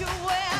you where